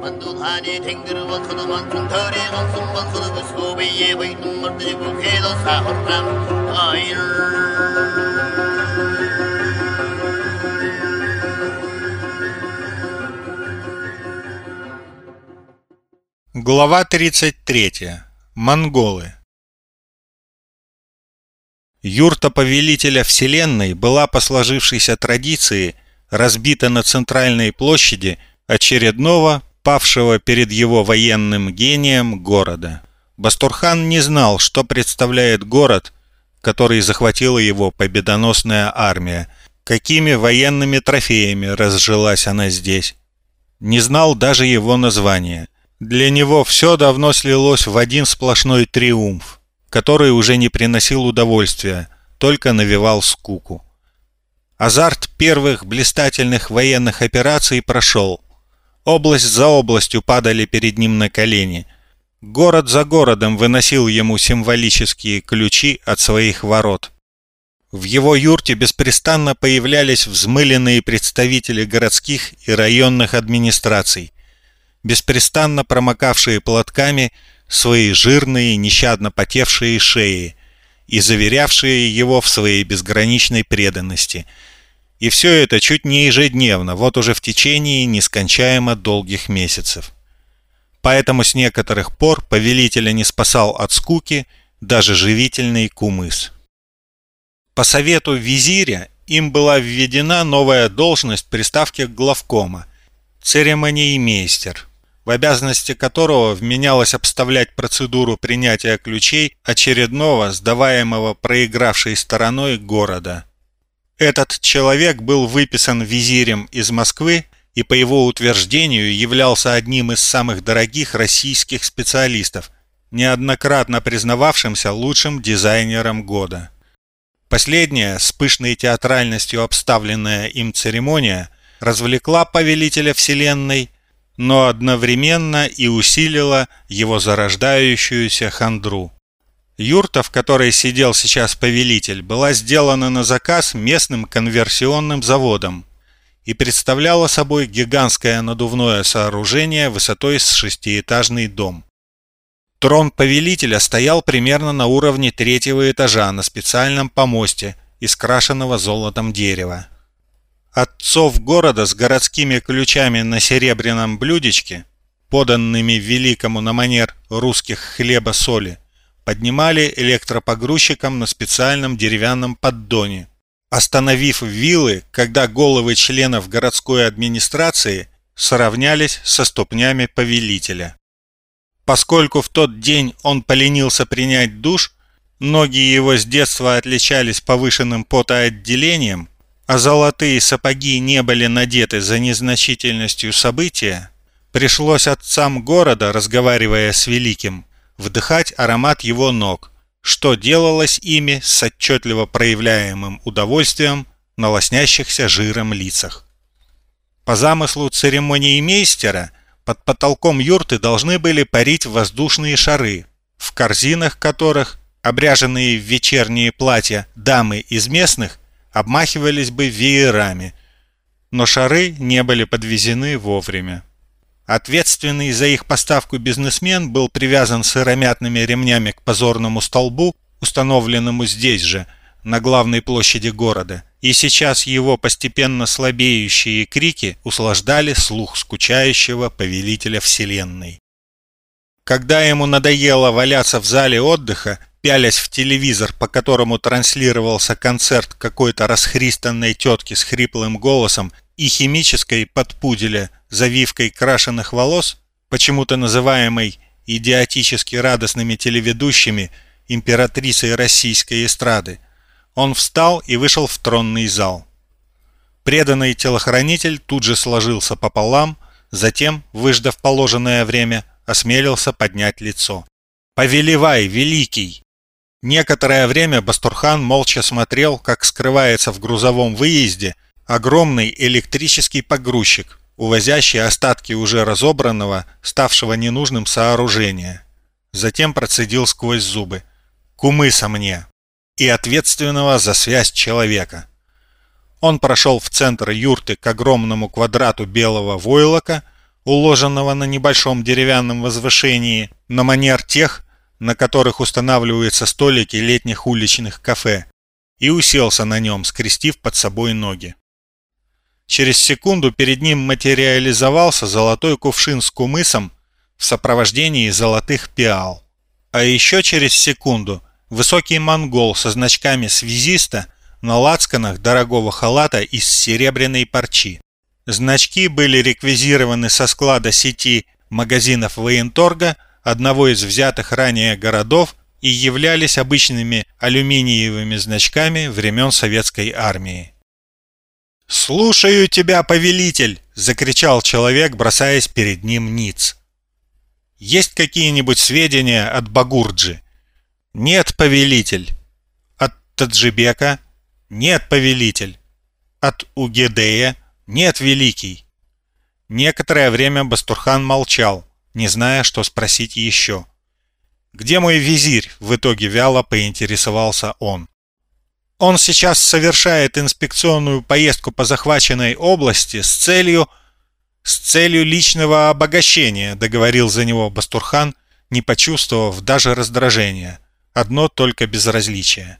만두하니 탱그르와 커도만 통털에 건승만 커도 소비에 보이는 멀리고 해도 사호람 아이를 Глава 33. Монголы. Юрта Повелителя Вселенной была по сложившейся традиции разбита на центральной площади очередного, павшего перед его военным гением, города. Бастурхан не знал, что представляет город, который захватила его победоносная армия, какими военными трофеями разжилась она здесь. Не знал даже его названия. Для него все давно слилось в один сплошной триумф, который уже не приносил удовольствия, только навевал скуку. Азарт первых блистательных военных операций прошел. Область за областью падали перед ним на колени. Город за городом выносил ему символические ключи от своих ворот. В его юрте беспрестанно появлялись взмыленные представители городских и районных администраций – беспрестанно промокавшие платками свои жирные, нещадно потевшие шеи и заверявшие его в своей безграничной преданности. И все это чуть не ежедневно, вот уже в течение нескончаемо долгих месяцев. Поэтому с некоторых пор повелителя не спасал от скуки даже живительный кумыс. По совету визиря им была введена новая должность приставки главкома – церемониймейстер – в обязанности которого вменялось обставлять процедуру принятия ключей очередного, сдаваемого проигравшей стороной города. Этот человек был выписан визирем из Москвы и по его утверждению являлся одним из самых дорогих российских специалистов, неоднократно признававшимся лучшим дизайнером года. Последняя, с пышной театральностью обставленная им церемония, развлекла повелителя Вселенной – но одновременно и усилила его зарождающуюся хандру. Юрта, в которой сидел сейчас повелитель, была сделана на заказ местным конверсионным заводом и представляла собой гигантское надувное сооружение высотой с шестиэтажный дом. Трон повелителя стоял примерно на уровне третьего этажа на специальном помосте из крашеного золотом дерева. Отцов города с городскими ключами на серебряном блюдечке, поданными великому на манер русских хлеба-соли, поднимали электропогрузчиком на специальном деревянном поддоне, остановив виллы, когда головы членов городской администрации сравнялись со ступнями повелителя. Поскольку в тот день он поленился принять душ, ноги его с детства отличались повышенным потоотделением, а золотые сапоги не были надеты за незначительностью события, пришлось отцам города, разговаривая с великим, вдыхать аромат его ног, что делалось ими с отчетливо проявляемым удовольствием на лоснящихся жиром лицах. По замыслу церемонии мейстера под потолком юрты должны были парить воздушные шары, в корзинах которых, обряженные в вечерние платья дамы из местных, обмахивались бы веерами, но шары не были подвезены вовремя. Ответственный за их поставку бизнесмен был привязан сыромятными ремнями к позорному столбу, установленному здесь же, на главной площади города, и сейчас его постепенно слабеющие крики услаждали слух скучающего повелителя Вселенной. Когда ему надоело валяться в зале отдыха, пялясь в телевизор, по которому транслировался концерт какой-то расхристанной тетки с хриплым голосом и химической подпуделя завивкой крашеных волос, почему-то называемой идиотически радостными телеведущими императрицей российской эстрады, он встал и вышел в тронный зал. Преданный телохранитель тут же сложился пополам, затем, выждав положенное время, осмелился поднять лицо. «Повелевай, великий!» Некоторое время Бастурхан молча смотрел, как скрывается в грузовом выезде огромный электрический погрузчик, увозящий остатки уже разобранного, ставшего ненужным сооружения. Затем процедил сквозь зубы. «Кумыса мне!» и ответственного за связь человека. Он прошел в центр юрты к огромному квадрату белого войлока, уложенного на небольшом деревянном возвышении, на манер тех, на которых устанавливаются столики летних уличных кафе, и уселся на нем, скрестив под собой ноги. Через секунду перед ним материализовался золотой кувшин с кумысом в сопровождении золотых пиал. А еще через секунду высокий монгол со значками связиста на лацканах дорогого халата из серебряной парчи. Значки были реквизированы со склада сети магазинов военторга одного из взятых ранее городов и являлись обычными алюминиевыми значками времен советской армии. «Слушаю тебя, повелитель!» — закричал человек, бросаясь перед ним ниц. «Есть какие-нибудь сведения от Багурджи?» «Нет, повелитель». «От Таджибека?» «Нет, повелитель». «От Угедея?» «Нет, великий». Некоторое время Бастурхан молчал, не зная, что спросить еще. «Где мой визирь?» — в итоге вяло поинтересовался он. «Он сейчас совершает инспекционную поездку по захваченной области с целью...» «С целью личного обогащения», — договорил за него Бастурхан, не почувствовав даже раздражения. Одно только безразличие.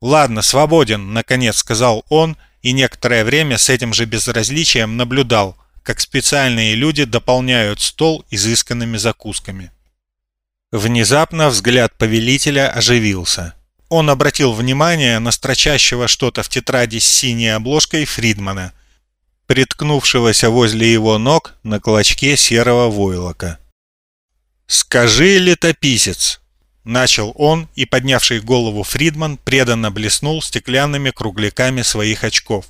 «Ладно, свободен», — наконец сказал он, и некоторое время с этим же безразличием наблюдал, как специальные люди дополняют стол изысканными закусками. Внезапно взгляд повелителя оживился. Он обратил внимание на строчащего что-то в тетради с синей обложкой Фридмана, приткнувшегося возле его ног на клочке серого войлока. «Скажи, летописец!» Начал он, и поднявший голову Фридман преданно блеснул стеклянными кругляками своих очков.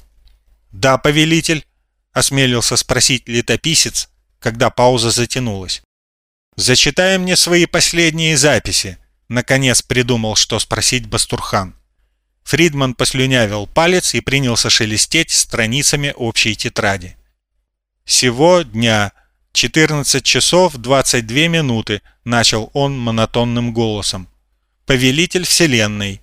«Да, повелитель?» — осмелился спросить летописец, когда пауза затянулась. «Зачитай мне свои последние записи», — наконец придумал, что спросить Бастурхан. Фридман послюнявил палец и принялся шелестеть страницами общей тетради. «Сего дня 14 часов 22 минуты», — начал он монотонным голосом. «Повелитель Вселенной».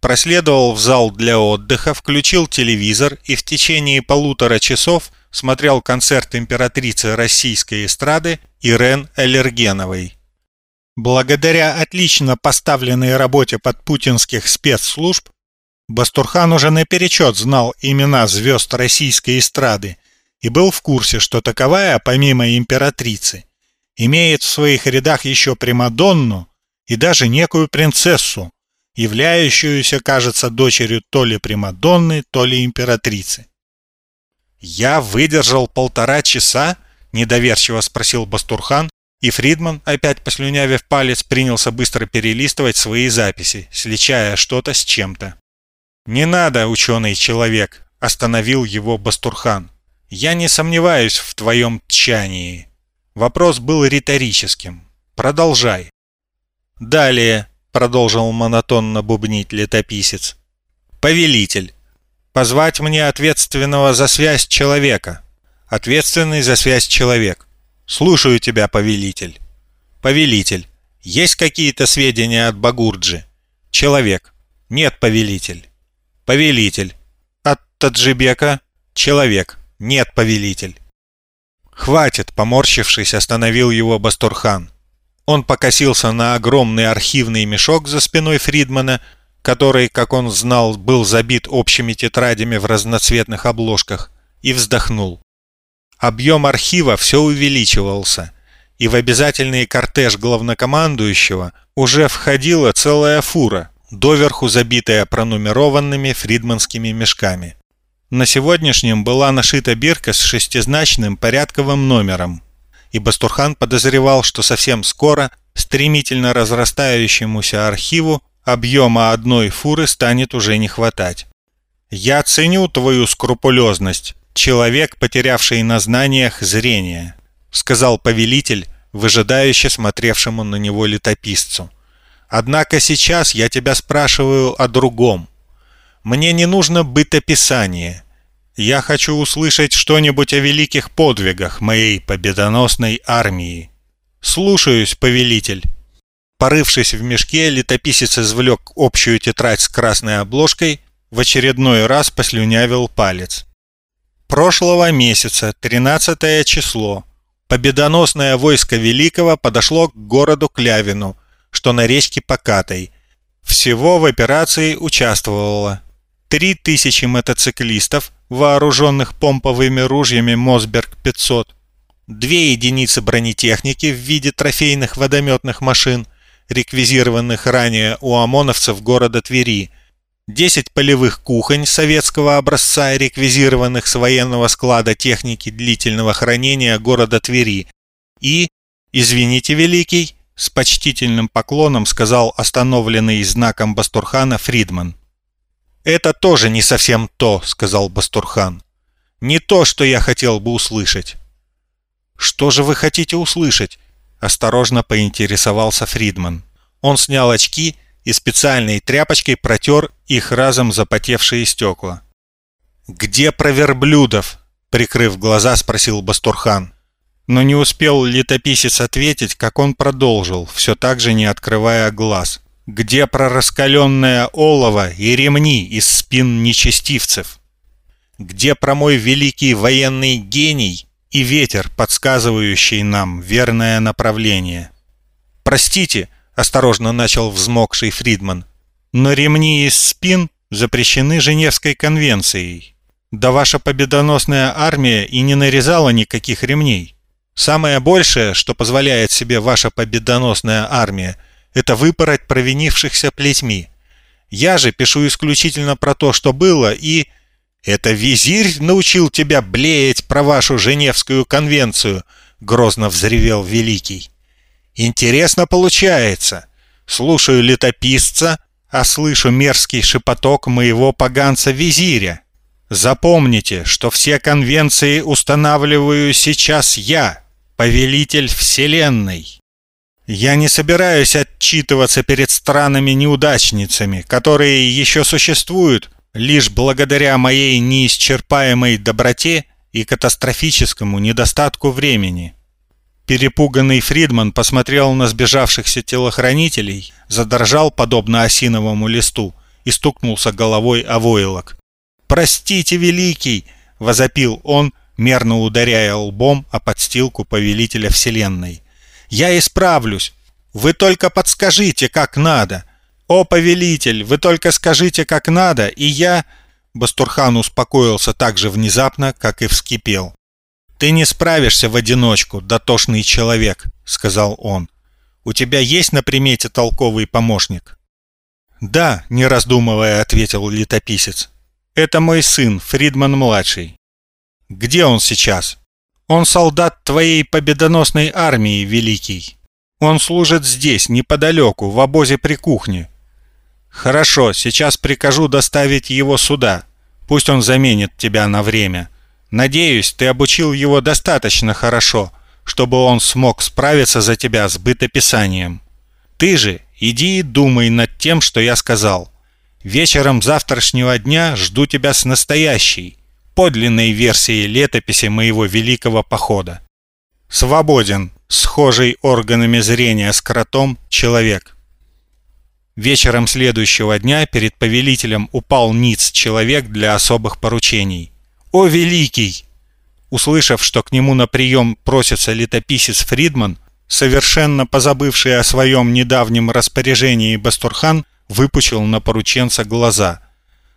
Проследовал в зал для отдыха, включил телевизор и в течение полутора часов смотрел концерт императрицы российской эстрады Ирен Аллергеновой. Благодаря отлично поставленной работе подпутинских спецслужб, Бастурхан уже наперечет знал имена звезд российской эстрады и был в курсе, что таковая, помимо императрицы, имеет в своих рядах еще Примадонну и даже некую принцессу, являющуюся, кажется, дочерью то ли Примадонны, то ли императрицы. «Я выдержал полтора часа?» – недоверчиво спросил Бастурхан, и Фридман, опять послюнявив палец, принялся быстро перелистывать свои записи, сличая что-то с чем-то. «Не надо, ученый человек!» – остановил его Бастурхан. «Я не сомневаюсь в твоем тчании». Вопрос был риторическим. «Продолжай». «Далее», – продолжил монотонно бубнить летописец. «Повелитель, Позвать мне ответственного за связь человека. Ответственный за связь человек. Слушаю тебя, повелитель. Повелитель. Есть какие-то сведения от Багурджи? Человек. Нет, повелитель. Повелитель. От Таджибека? Человек. Нет, повелитель. Хватит, поморщившись, остановил его Бастурхан. Он покосился на огромный архивный мешок за спиной Фридмана, который, как он знал, был забит общими тетрадями в разноцветных обложках, и вздохнул. Объем архива все увеличивался, и в обязательный кортеж главнокомандующего уже входила целая фура, доверху забитая пронумерованными фридманскими мешками. На сегодняшнем была нашита бирка с шестизначным порядковым номером, и Бастурхан подозревал, что совсем скоро стремительно разрастающемуся архиву объема одной фуры станет уже не хватать. Я ценю твою скрупулезность, человек, потерявший на знаниях зрение, сказал повелитель, выжидающе смотревшему на него летописцу. Однако сейчас я тебя спрашиваю о другом. Мне не нужно бытописание. Я хочу услышать что-нибудь о великих подвигах моей победоносной армии. Слушаюсь, повелитель. Порывшись в мешке, летописец извлек общую тетрадь с красной обложкой, в очередной раз послюнявил палец. Прошлого месяца, 13 число, победоносное войско Великого подошло к городу Клявину, что на речке Покатой. Всего в операции участвовало три тысячи мотоциклистов, вооруженных помповыми ружьями Мосберг-500, две единицы бронетехники в виде трофейных водометных машин, реквизированных ранее у ОМОНовцев города Твери, 10 полевых кухонь советского образца, реквизированных с военного склада техники длительного хранения города Твери, и, извините, Великий, с почтительным поклоном сказал остановленный знаком Бастурхана Фридман. «Это тоже не совсем то», — сказал Бастурхан. «Не то, что я хотел бы услышать». «Что же вы хотите услышать?» — осторожно поинтересовался Фридман. Он снял очки и специальной тряпочкой протер их разом запотевшие стекла. «Где про верблюдов?» — прикрыв глаза, спросил Бастурхан. Но не успел летописец ответить, как он продолжил, все так же не открывая глаз где прораскаленное олово и ремни из спин нечестивцев? Где про мой великий военный гений и ветер, подсказывающий нам верное направление? Простите, осторожно начал взмокший Фридман, но ремни из спин запрещены Женевской конвенцией. Да ваша победоносная армия и не нарезала никаких ремней. Самое большее, что позволяет себе ваша победоносная армия – это выпороть провинившихся плетьми. Я же пишу исключительно про то, что было, и... Это визирь научил тебя блеять про вашу Женевскую конвенцию, грозно взревел Великий. Интересно получается. Слушаю летописца, а слышу мерзкий шепоток моего поганца-визиря. Запомните, что все конвенции устанавливаю сейчас я, повелитель Вселенной. Я не собираюсь отчитываться перед странами-неудачницами, которые еще существуют лишь благодаря моей неисчерпаемой доброте и катастрофическому недостатку времени. Перепуганный Фридман посмотрел на сбежавшихся телохранителей, задрожал подобно осиновому листу и стукнулся головой о войлок. «Простите, Великий!» — возопил он, мерно ударяя лбом о подстилку Повелителя Вселенной. Я исправлюсь. Вы только подскажите, как надо. О, повелитель, вы только скажите, как надо, и я...» Бастурхан успокоился так же внезапно, как и вскипел. «Ты не справишься в одиночку, дотошный человек», — сказал он. «У тебя есть на примете толковый помощник?» «Да», — не раздумывая, ответил летописец. «Это мой сын, Фридман-младший». «Где он сейчас?» Он солдат твоей победоносной армии, Великий. Он служит здесь, неподалеку, в обозе при кухне. Хорошо, сейчас прикажу доставить его сюда. Пусть он заменит тебя на время. Надеюсь, ты обучил его достаточно хорошо, чтобы он смог справиться за тебя с бытописанием. Ты же иди и думай над тем, что я сказал. Вечером завтрашнего дня жду тебя с настоящей, подлинной версией летописи моего великого похода. Свободен, схожий органами зрения с кротом, человек. Вечером следующего дня перед повелителем упал ниц человек для особых поручений. «О, великий!» Услышав, что к нему на прием просится летописец Фридман, совершенно позабывший о своем недавнем распоряжении Бастурхан, выпучил на порученца глаза –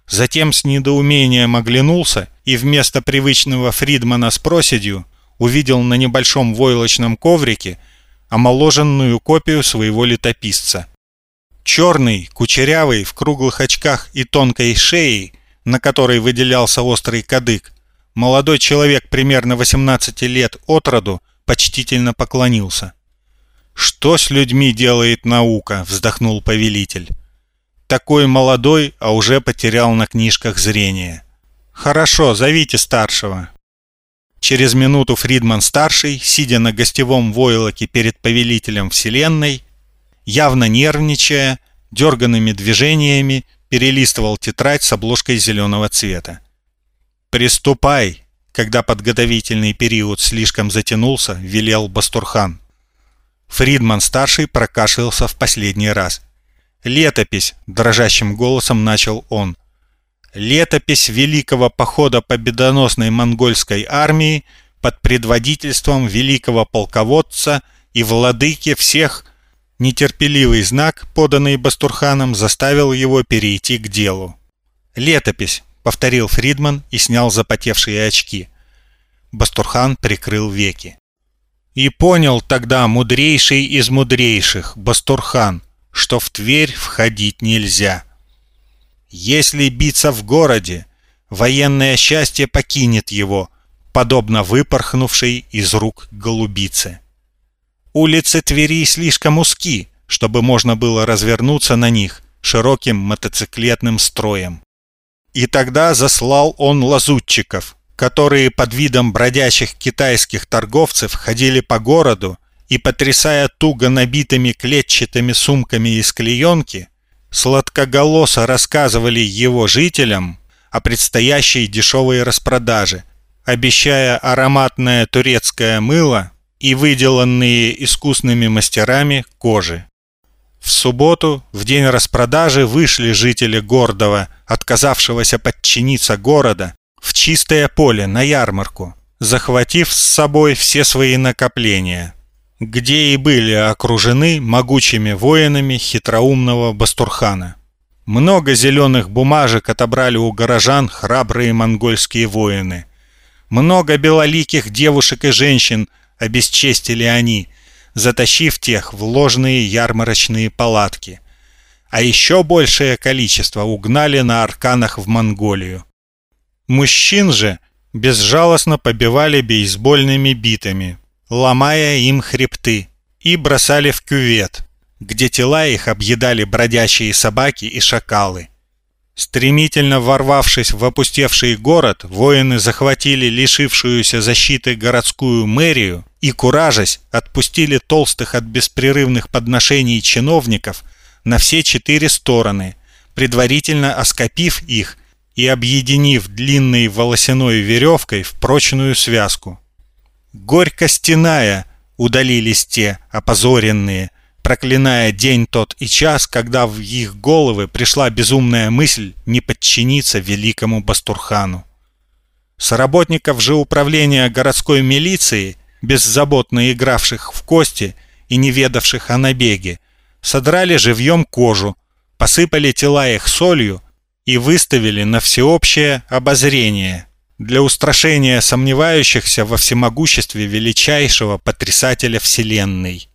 Затем с недоумением оглянулся и вместо привычного Фридмана с проседью увидел на небольшом войлочном коврике омоложенную копию своего летописца. Черный, кучерявый, в круглых очках и тонкой шее, на которой выделялся острый кадык, молодой человек примерно 18 лет от роду почтительно поклонился. «Что с людьми делает наука?» — вздохнул повелитель такой молодой, а уже потерял на книжках зрение. Хорошо, зовите старшего. Через минуту Фридман-старший, сидя на гостевом войлоке перед повелителем вселенной, явно нервничая, дерганными движениями, перелистывал тетрадь с обложкой зеленого цвета. «Приступай!» Когда подготовительный период слишком затянулся, велел Бастурхан. Фридман-старший прокашлялся в последний раз – «Летопись!» – дрожащим голосом начал он. «Летопись великого похода победоносной монгольской армии под предводительством великого полководца и владыки всех, нетерпеливый знак, поданный Бастурханом, заставил его перейти к делу. «Летопись», — повторил Фридман и снял запотевшие очки. Бастурхан прикрыл веки. И понял тогда мудрейший из мудрейших, Бастурхан, что в Тверь входить нельзя. Если биться в городе, военное счастье покинет его, подобно выпорхнувшей из рук голубице. Улицы Твери слишком узки, чтобы можно было развернуться на них широким мотоциклетным строем. И тогда заслал он лазутчиков, которые под видом бродячих китайских торговцев ходили по городу и, потрясая туго набитыми клетчатыми сумками из клеенки, сладкоголосо рассказывали его жителям о предстоящей дешевой распродаже, обещая ароматное турецкое мыло и выделанные искусными мастерами кожи. В субботу, в день распродажи, вышли жители Гордова, отказавшегося подчиниться города, в чистое поле на ярмарку, захватив с собой все свои накопления, где и были окружены могучими воинами хитроумного Бастурхана. Много зеленых бумажек отобрали у горожан храбрые монгольские воины. Много белоликих девушек и женщин обесчестили они, затащив тех в ложные ярмарочные палатки. А еще большее количество угнали на арканах в Монголию. Мужчин же безжалостно побивали бейсбольными битами, ломая им хребты, и бросали в кювет, где тела их объедали бродячие собаки и шакалы. Стремительно ворвавшись в опустевший город, воины захватили лишившуюся защиты городскую мэрию и, куражась, отпустили толстых от беспрерывных подношений чиновников на все четыре стороны, предварительно оскопив их и объединив длинной волосяной веревкой в прочную связку. Горько стеная удалились те, опозоренные, проклиная день тот и час, когда в их головы пришла безумная мысль не подчиниться великому Бастурхану. Соработников же управления городской милиции, беззаботно игравших в кости и не ведавших о набеге, содрали живьем кожу, посыпали тела их солью и выставили на всеобщее обозрение для устрашения сомневающихся во всемогуществе величайшего потрясателя Вселенной.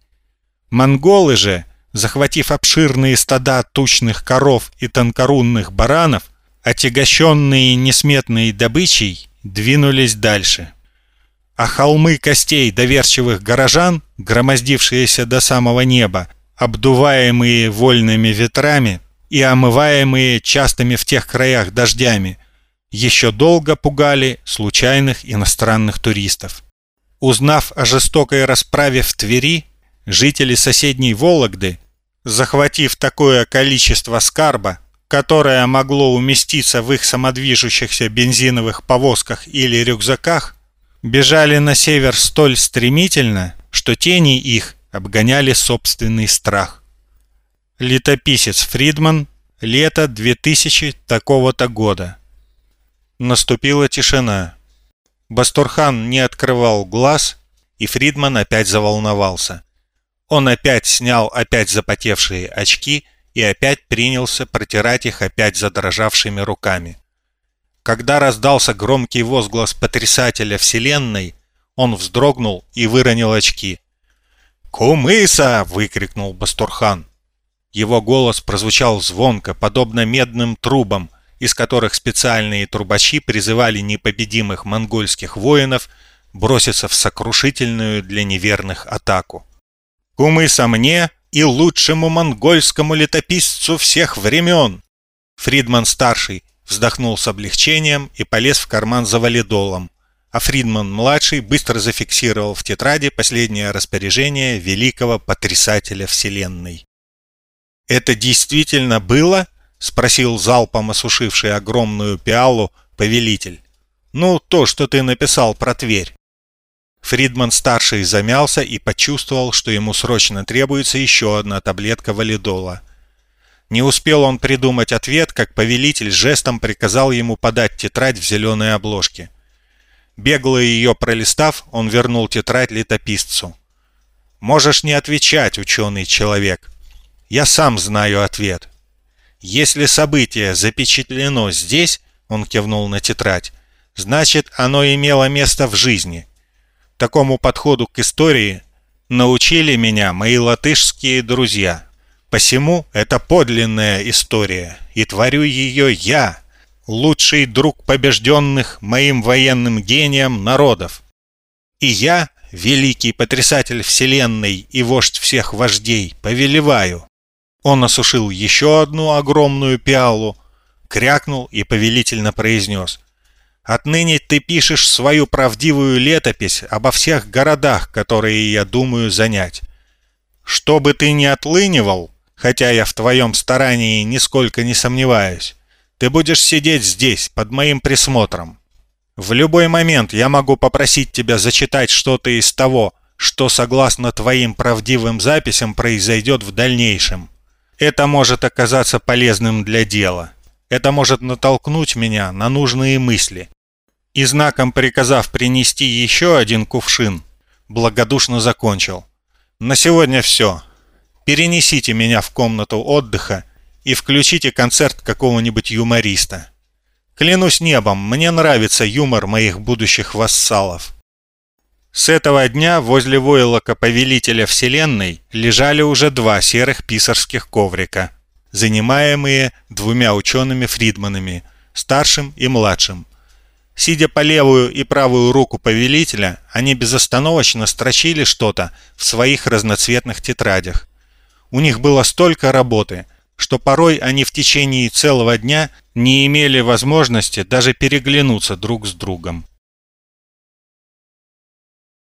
Монголы же, захватив обширные стада тучных коров и тонкорунных баранов, отягощенные несметной добычей, двинулись дальше. А холмы костей доверчивых горожан, громоздившиеся до самого неба, обдуваемые вольными ветрами, и омываемые частыми в тех краях дождями, еще долго пугали случайных иностранных туристов. Узнав о жестокой расправе в Твери, жители соседней Вологды, захватив такое количество скарба, которое могло уместиться в их самодвижущихся бензиновых повозках или рюкзаках, бежали на север столь стремительно, что тени их обгоняли собственный страх. Летописец Фридман. Лето 2000 такого-то года. Наступила тишина. Басторхан не открывал глаз, и Фридман опять заволновался. Он опять снял опять запотевшие очки и опять принялся протирать их опять задрожавшими руками. Когда раздался громкий возглас потрясателя Вселенной, он вздрогнул и выронил очки. «Кумыса!» — выкрикнул Басторхан. Его голос прозвучал звонко, подобно медным трубам, из которых специальные трубачи призывали непобедимых монгольских воинов броситься в сокрушительную для неверных атаку. «Кумыса мне и лучшему монгольскому летописцу всех времен!» Фридман-старший вздохнул с облегчением и полез в карман за валидолом, а Фридман-младший быстро зафиксировал в тетради последнее распоряжение великого потрясателя Вселенной. «Это действительно было?» — спросил залпом осушивший огромную пиалу повелитель. «Ну, то, что ты написал про Тверь». Фридман-старший замялся и почувствовал, что ему срочно требуется еще одна таблетка валидола. Не успел он придумать ответ, как повелитель жестом приказал ему подать тетрадь в зеленой обложке. Бегло ее пролистав, он вернул тетрадь летописцу. «Можешь не отвечать, ученый человек. Я сам знаю ответ. Если событие запечатлено здесь, — он кивнул на тетрадь, — значит, оно имело место в жизни. Такому подходу к истории научили меня мои латышские друзья. Посему это подлинная история, и творю ее я, лучший друг побежденных моим военным гением народов. И я, великий потрясатель вселенной и вождь всех вождей, повелеваю. Он осушил еще одну огромную пиалу, крякнул и повелительно произнес. «Отныне ты пишешь свою правдивую летопись обо всех городах, которые я думаю занять. Что бы ты ни отлынивал, хотя я в твоем старании нисколько не сомневаюсь, ты будешь сидеть здесь, под моим присмотром. В любой момент я могу попросить тебя зачитать что-то из того, что, согласно твоим правдивым записям, произойдет в дальнейшем. Это может оказаться полезным для дела. Это может натолкнуть меня на нужные мысли. И знаком приказав принести еще один кувшин, благодушно закончил. На сегодня все. Перенесите меня в комнату отдыха и включите концерт какого-нибудь юмориста. Клянусь небом, мне нравится юмор моих будущих вассалов. С этого дня возле войлока Повелителя Вселенной лежали уже два серых писарских коврика, занимаемые двумя учеными-фридманами, старшим и младшим. Сидя по левую и правую руку Повелителя, они безостановочно строчили что-то в своих разноцветных тетрадях. У них было столько работы – что порой они в течение целого дня не имели возможности даже переглянуться друг с другом.